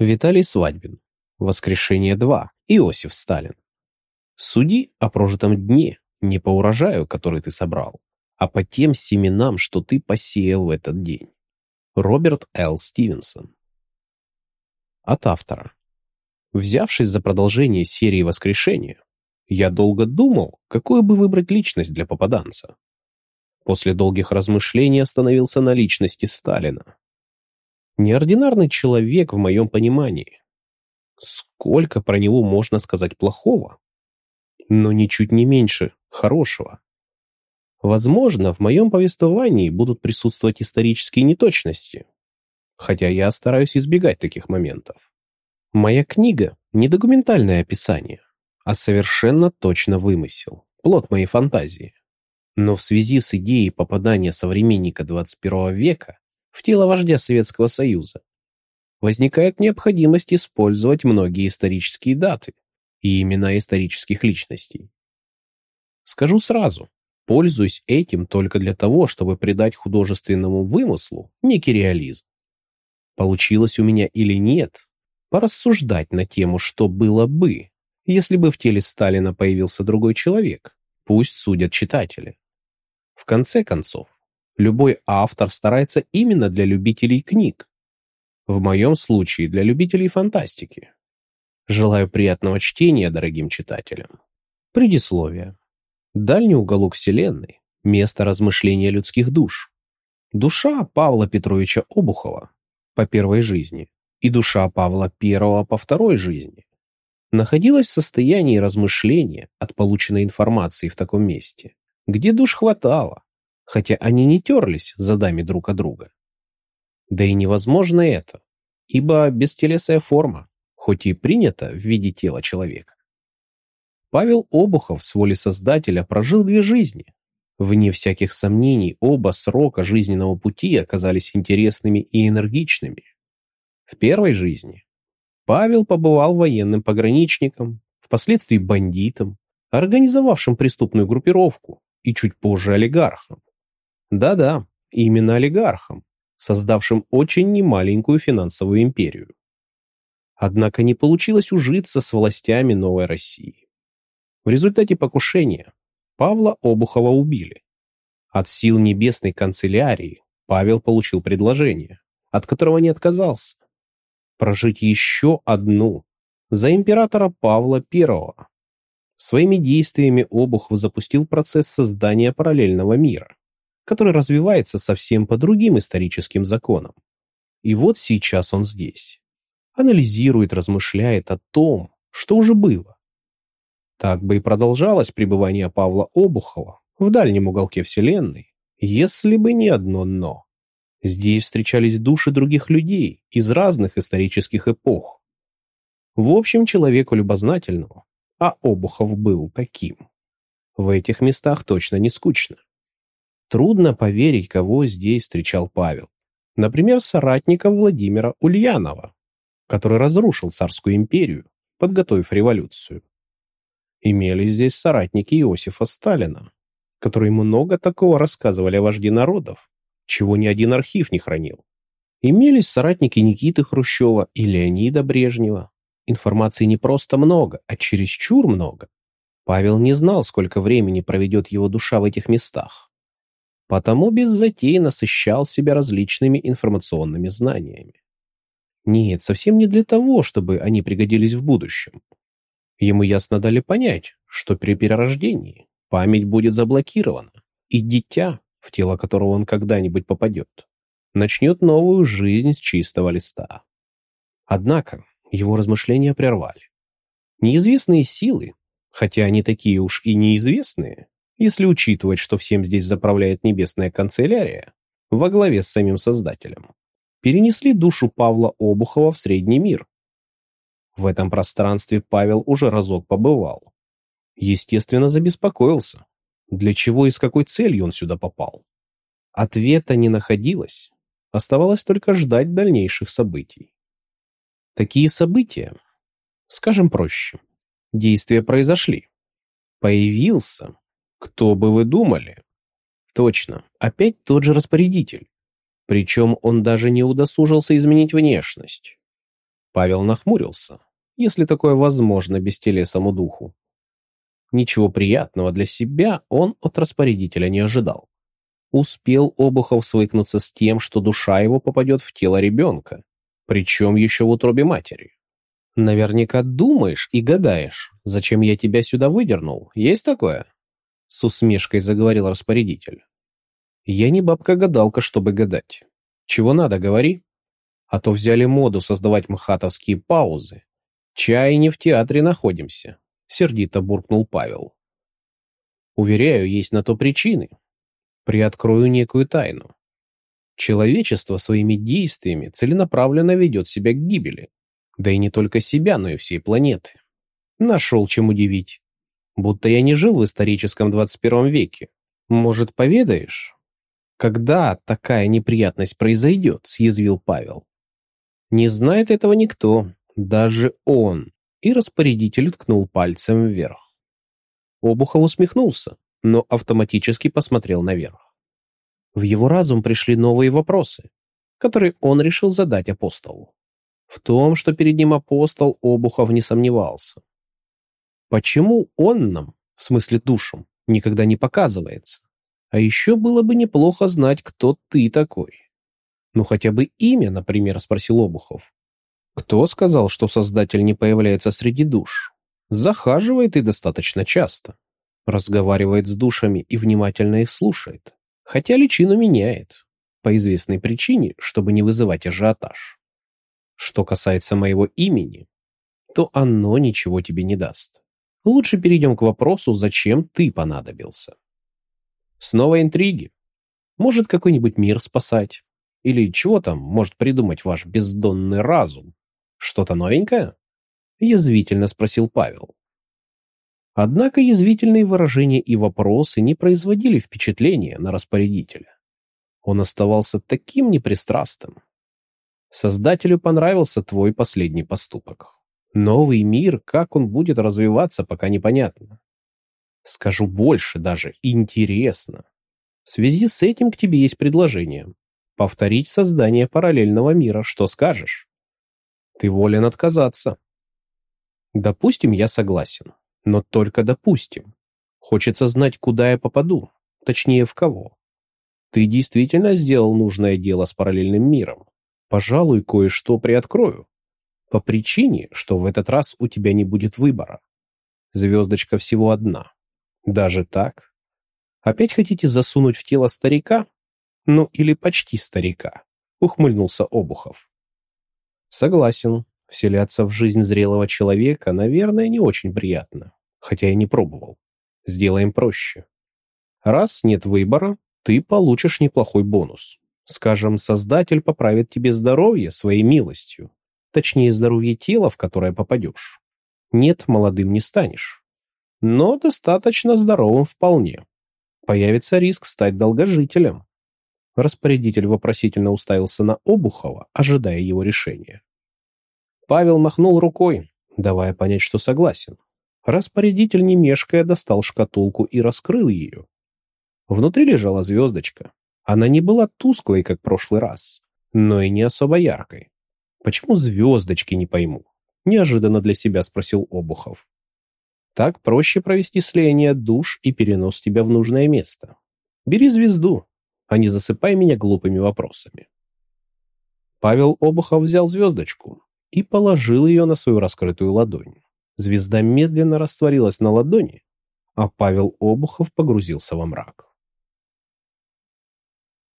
Виталий Свадьбин. Воскрешение 2. Иосиф Сталин. Суди о прожитом дне не по урожаю, который ты собрал, а по тем семенам, что ты посеял в этот день. Роберт Л. Стивенсон. От автора. Взявшись за продолжение серии «Воскрешения», я долго думал, какую бы выбрать личность для попаданца. После долгих размышлений остановился на личности Сталина. Неординарный человек в моем понимании. Сколько про него можно сказать плохого? Но ничуть не меньше хорошего. Возможно, в моем повествовании будут присутствовать исторические неточности, хотя я стараюсь избегать таких моментов. Моя книга — не документальное описание, а совершенно точно вымысел, плод моей фантазии. Но в связи с идеей попадания современника 21 века в тело вождя Советского Союза возникает необходимость использовать многие исторические даты и имена исторических личностей. Скажу сразу, пользуюсь этим только для того, чтобы придать художественному вымыслу некий реализм. Получилось у меня или нет, порассуждать на тему, что было бы, если бы в теле Сталина появился другой человек. Пусть судят читатели. В конце концов, любой автор старается именно для любителей книг. В моем случае для любителей фантастики. Желаю приятного чтения дорогим читателям. Предисловие. Дальний уголок Вселенной – место размышления людских душ. Душа Павла Петровича Обухова по первой жизни и душа Павла I по второй жизни находилась в состоянии размышления от полученной информации в таком месте, где душ хватало, хотя они не терлись задами друг от друга. Да и невозможно это, ибо бестелесая форма, хоть и принята в виде тела человека. Павел Обухов с воли Создателя прожил две жизни. Вне всяких сомнений, оба срока жизненного пути оказались интересными и энергичными. В первой жизни Павел побывал военным пограничником, впоследствии бандитом, организовавшим преступную группировку и чуть позже олигархом. Да-да, именно олигархом, создавшим очень немаленькую финансовую империю. Однако не получилось ужиться с властями Новой России. В результате покушения Павла Обухова убили. От сил небесной канцелярии Павел получил предложение, от которого не отказался прожить еще одну за императора Павла I. Своими действиями Обухов запустил процесс создания параллельного мира, который развивается совсем по другим историческим законам. И вот сейчас он здесь. Анализирует, размышляет о том, что уже было. Так бы и продолжалось пребывание Павла Обухова в дальнем уголке Вселенной, если бы не одно «но». Здесь встречались души других людей из разных исторических эпох. В общем, человеку любознательному, а Обухов был таким. В этих местах точно не скучно. Трудно поверить, кого здесь встречал Павел. Например, соратника Владимира Ульянова, который разрушил царскую империю, подготовив революцию. Имели здесь соратники Иосифа Сталина, которые много такого рассказывали о вожде народов, чего ни один архив не хранил. Имелись соратники Никиты Хрущева и Леонида Брежнева. Информации не просто много, а чересчур много. Павел не знал, сколько времени проведет его душа в этих местах. Потому без затей насыщал себя различными информационными знаниями. Нет, совсем не для того, чтобы они пригодились в будущем. Ему ясно дали понять, что при перерождении память будет заблокирована, и дитя в тело которого он когда-нибудь попадет, начнет новую жизнь с чистого листа. Однако его размышления прервали. Неизвестные силы, хотя они такие уж и неизвестные, если учитывать, что всем здесь заправляет небесная канцелярия во главе с самим Создателем, перенесли душу Павла Обухова в Средний мир. В этом пространстве Павел уже разок побывал. Естественно, забеспокоился, для чего и с какой целью он сюда попал? Ответа не находилось. Оставалось только ждать дальнейших событий. Такие события, скажем проще, действия произошли. Появился, кто бы вы думали? Точно, опять тот же распорядитель. Причем он даже не удосужился изменить внешность. Павел нахмурился, если такое возможно бестелесому духу. Ничего приятного для себя он от распорядителя не ожидал. Успел Обухов свыкнуться с тем, что душа его попадет в тело ребенка, причем еще в утробе матери. Наверняка думаешь и гадаешь, зачем я тебя сюда выдернул. Есть такое? С усмешкой заговорил распорядитель. Я не бабка-гадалка, чтобы гадать. Чего надо, говори. А то взяли моду создавать мхатовские паузы. Чай не в театре находимся, сердито буркнул Павел. Уверяю, есть на то причины. Приоткрою некую тайну. Человечество своими действиями целенаправленно ведет себя к гибели. Да и не только себя, но и всей планеты. Нашел чем удивить. Будто я не жил в историческом 21 веке. Может, поведаешь? Когда такая неприятность произойдет, съязвил Павел. Не знает этого никто, даже он. И распорядитель ткнул пальцем вверх. Обухов усмехнулся, но автоматически посмотрел наверх. В его разум пришли новые вопросы, которые он решил задать апостолу. В том, что перед ним апостол Обухов не сомневался. Почему он нам, в смысле душам, никогда не показывается? А еще было бы неплохо знать, кто ты такой. Ну хотя бы имя, например, спросил Обухов. Кто сказал, что Создатель не появляется среди душ? Захаживает и достаточно часто. Разговаривает с душами и внимательно их слушает. Хотя личину меняет. По известной причине, чтобы не вызывать ажиотаж. Что касается моего имени, то оно ничего тебе не даст. Лучше перейдем к вопросу, зачем ты понадобился. Снова интриги. Может, какой-нибудь мир спасать? Или чего там может придумать ваш бездонный разум? Что-то новенькое? Язвительно спросил Павел. Однако язвительные выражения и вопросы не производили впечатления на распорядителя. Он оставался таким непристрастным, Создателю понравился твой последний поступок. Новый мир, как он будет развиваться, пока непонятно. Скажу больше даже, интересно. В связи с этим к тебе есть предложение. Повторить создание параллельного мира, что скажешь? Ты волен отказаться. Допустим, я согласен. Но только допустим. Хочется знать, куда я попаду. Точнее, в кого. Ты действительно сделал нужное дело с параллельным миром пожалуй, кое-что приоткрою. По причине, что в этот раз у тебя не будет выбора. Звездочка всего одна. Даже так? Опять хотите засунуть в тело старика? Ну, или почти старика, ухмыльнулся Обухов. Согласен, вселяться в жизнь зрелого человека, наверное, не очень приятно, хотя я не пробовал. Сделаем проще. Раз нет выбора, ты получишь неплохой бонус. Скажем, Создатель поправит тебе здоровье своей милостью, точнее здоровье тела, в которое попадешь. Нет, молодым не станешь. Но достаточно здоровым вполне. Появится риск стать долгожителем. Распорядитель вопросительно уставился на Обухова, ожидая его решения. Павел махнул рукой, давая понять, что согласен. Распорядитель, не мешкая, достал шкатулку и раскрыл ее. Внутри лежала звездочка. Она не была тусклой, как прошлый раз, но и не особо яркой. Почему звездочки, не пойму? Неожиданно для себя спросил Обухов. Так проще провести слияние душ и перенос тебя в нужное место. Бери звезду, а не засыпай меня глупыми вопросами. Павел Обухов взял звездочку и положил ее на свою раскрытую ладонь. Звезда медленно растворилась на ладони, а Павел Обухов погрузился во мрак.